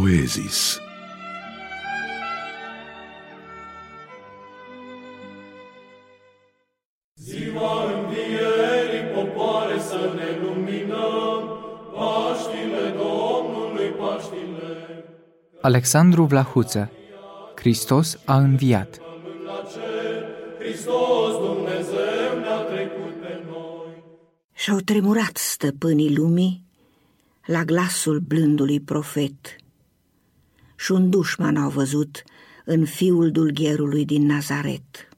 poezis. Ziua învierii, popoare, să ne luminăm, Paștile Domnului, Paștile. Alexandru Vlahuță Hristos a înviat La cer, Hristos Dumnezeu ne-a trecut pe noi. Și-au tremurat stăpânii lumii la glasul blândului profet. Și un dușman au văzut în fiul dulgherului din Nazaret.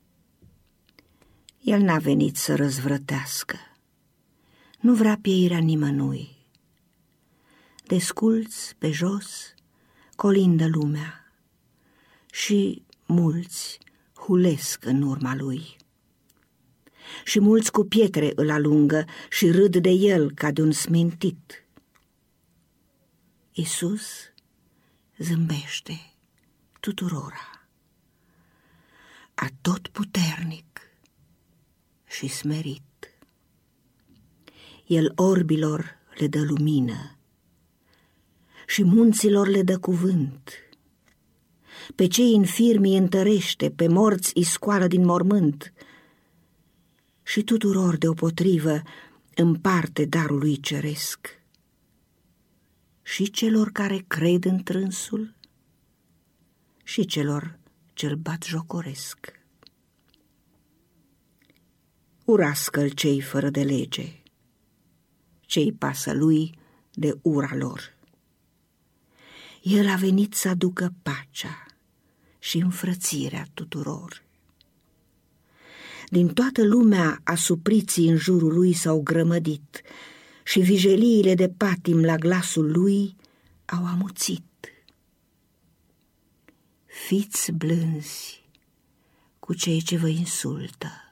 El n-a venit să răzvrătească, nu vrea pieirea nimănui. Desculți pe jos, colindă lumea și mulți hulesc în urma lui. Și mulți cu pietre îl alungă și râd de el ca de un smintit. Isus zâmbește tuturora, atot puternic și smerit. El orbilor le dă lumină și munților le dă cuvânt. Pe cei infirmi îi întărește, pe morți îi scoală din mormânt și tuturor deopotrivă împarte darul lui ceresc. Și celor care cred în trânsul și celor ce-l bat jocoresc urască-l cei fără de lege, cei pasă lui de ura lor. El a venit să aducă pacea și înfrățirea tuturor. Din toată lumea asupriții în jurul lui s-au grămădit și vijeliile de patim la glasul lui au amuțit. Fiți blânzi cu cei ce vă insultă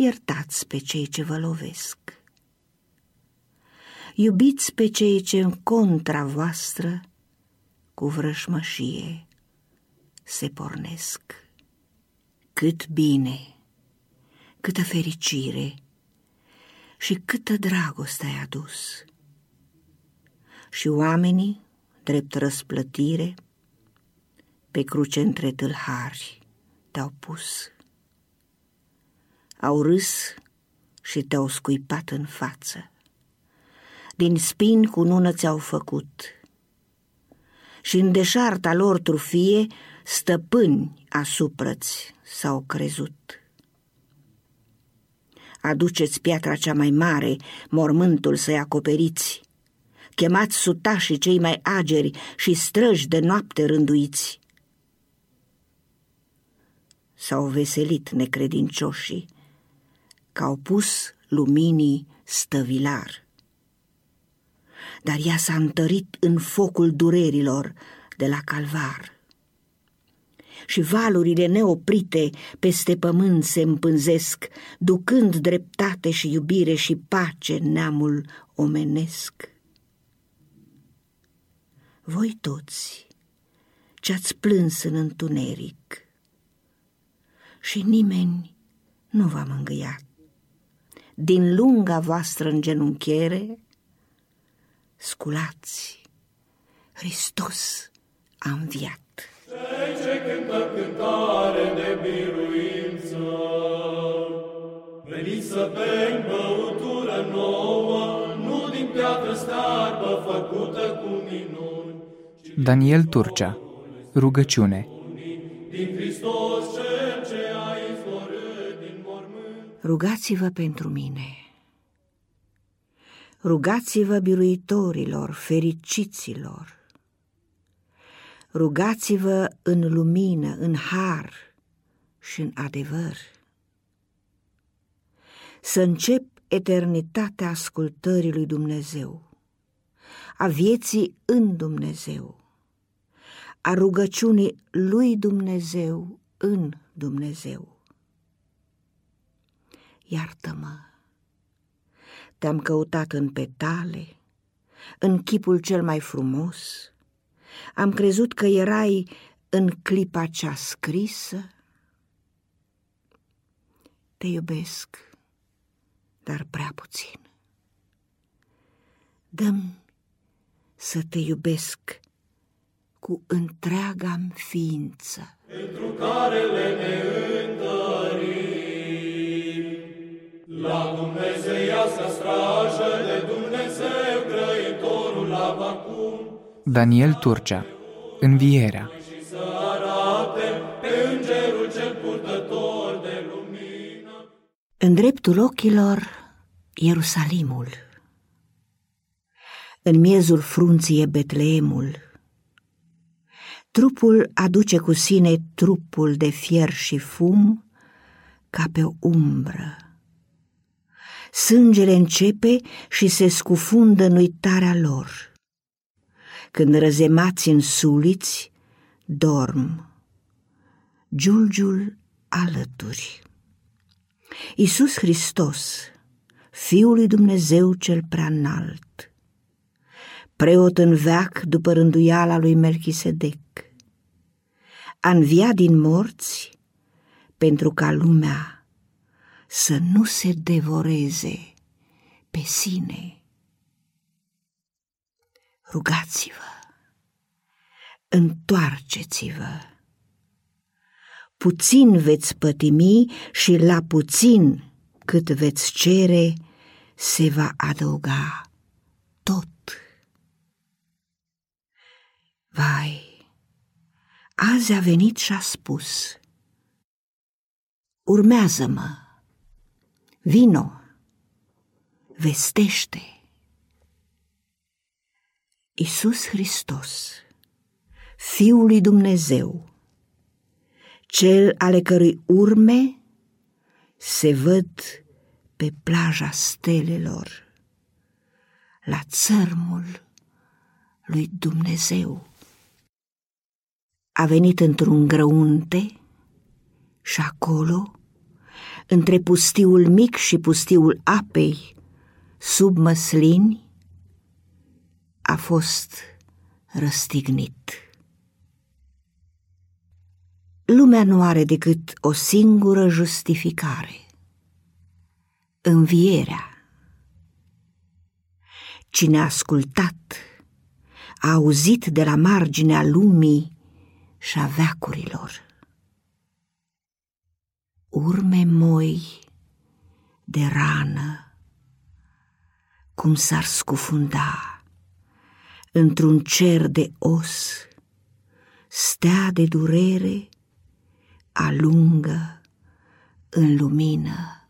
iertați pe cei ce vă lovesc. Iubiți pe cei ce în contra voastră cu vrășmășie se pornesc. Cât bine, câtă fericire și câtă dragoste ai adus. Și oamenii, drept răsplătire, pe cruce între tâlhari te-au pus au râs și te-au scuipat în față. Din spin cu nună ți-au făcut și în deșarta lor trufie stăpâni asupra-ți s-au crezut. Aduceți piatra cea mai mare, mormântul să-i acoperiți, chemați sutașii cei mai ageri și străji de noapte rânduiți. S-au veselit necredincioșii, că au pus luminii stăvilar. Dar ea s-a întărit în focul durerilor de la calvar. Și valurile neoprite peste pământ se împânzesc, ducând dreptate și iubire și pace neamul omenesc. Voi toți ce-ați plâns în întuneric și nimeni nu v-a mângâiat din lunga voastră îngenunchiere, sculați, Hristos a înviat. Cei ce cântă cântare de biruință, veniți să bem băutură nouă, nu din piatră starbă făcută cu minuni, ci Daniel Turcea Rugăciune din Hristos cel ce a izvorât din mormânt. Rugați-vă pentru mine. Rugați-vă biruitorilor, fericiților. Rugați-vă în lumină, în har și în adevăr. Să încep eternitatea ascultării lui Dumnezeu, a vieții în Dumnezeu, a rugăciunii lui Dumnezeu în Dumnezeu iartă-mă. Te-am căutat în petale, în chipul cel mai frumos, am crezut că erai în clipa cea scrisă. Te iubesc, dar prea puțin. Dăm să te iubesc cu întreaga ființă. Pentru care le ne La Dumnezeiasca strajă de Dumnezeu Daniel Turcea Învierea Și să arate pe îngerul cel purtător de lumină. În dreptul ochilor, Ierusalimul. În miezul frunții e Betleemul. Trupul aduce cu sine trupul de fier și fum ca pe o umbră. Sângele începe și se scufundă în uitarea lor. Când răzemați în suliți, dorm. Giulgiul alături. Iisus Hristos, Fiul lui Dumnezeu cel prea înalt, preot în veac după rânduiala lui Melchisedec, a înviat din morți pentru ca lumea să nu se devoreze pe sine. Rugați-vă, întoarceți-vă. Puțin veți pătimi și la puțin cât veți cere se va adăuga tot. Vai, azi a venit și a spus, urmează-mă, vino, vestește. Iisus Hristos, Fiul lui Dumnezeu, cel ale cărui urme se văd pe plaja stelelor, la țărmul lui Dumnezeu. A venit într-un grăunte și acolo, între pustiul mic și pustiul apei, sub măslini, a fost răstignit. Lumea nu are decât o singură justificare, învierea. Cine a ascultat, a auzit de la marginea lumii și a veacurilor. Urme moi de rană, cum s-ar scufunda într-un cer de os, stea de durere alungă în lumină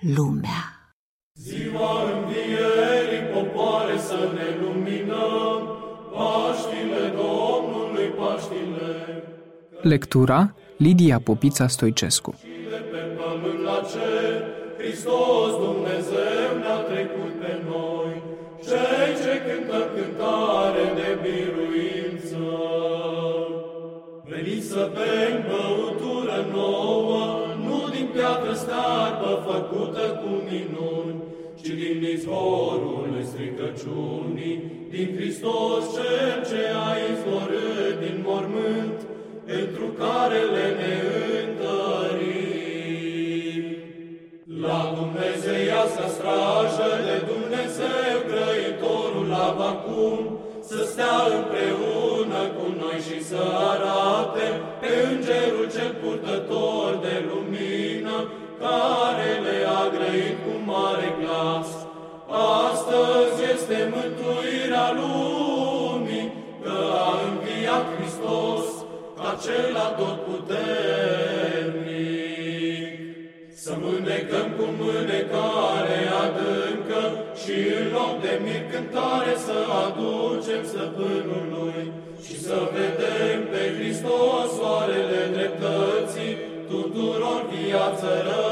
lumea. Ziua învierii popoare să ne luminăm, Paștile Domnului Paștile. Lectura Lidia Popița Stoicescu Și de pe pământ la cer, Hristos Dumnezeu să bem băutură nouă, nu din piatră starbă făcută cu minuni, ci din izvorul stricăciunii, din Hristos cel ce a izvorât din mormânt, pentru care le ne care le-a grăit cu mare glas. Astăzi este mântuirea lumii, că a înviat Hristos, acela tot puternic. Să mânecăm cu mânecare adâncă și în loc de mir cântare să aducem stăpânului și să vedem pe Hristos soarele dreptății tuturor viață rău.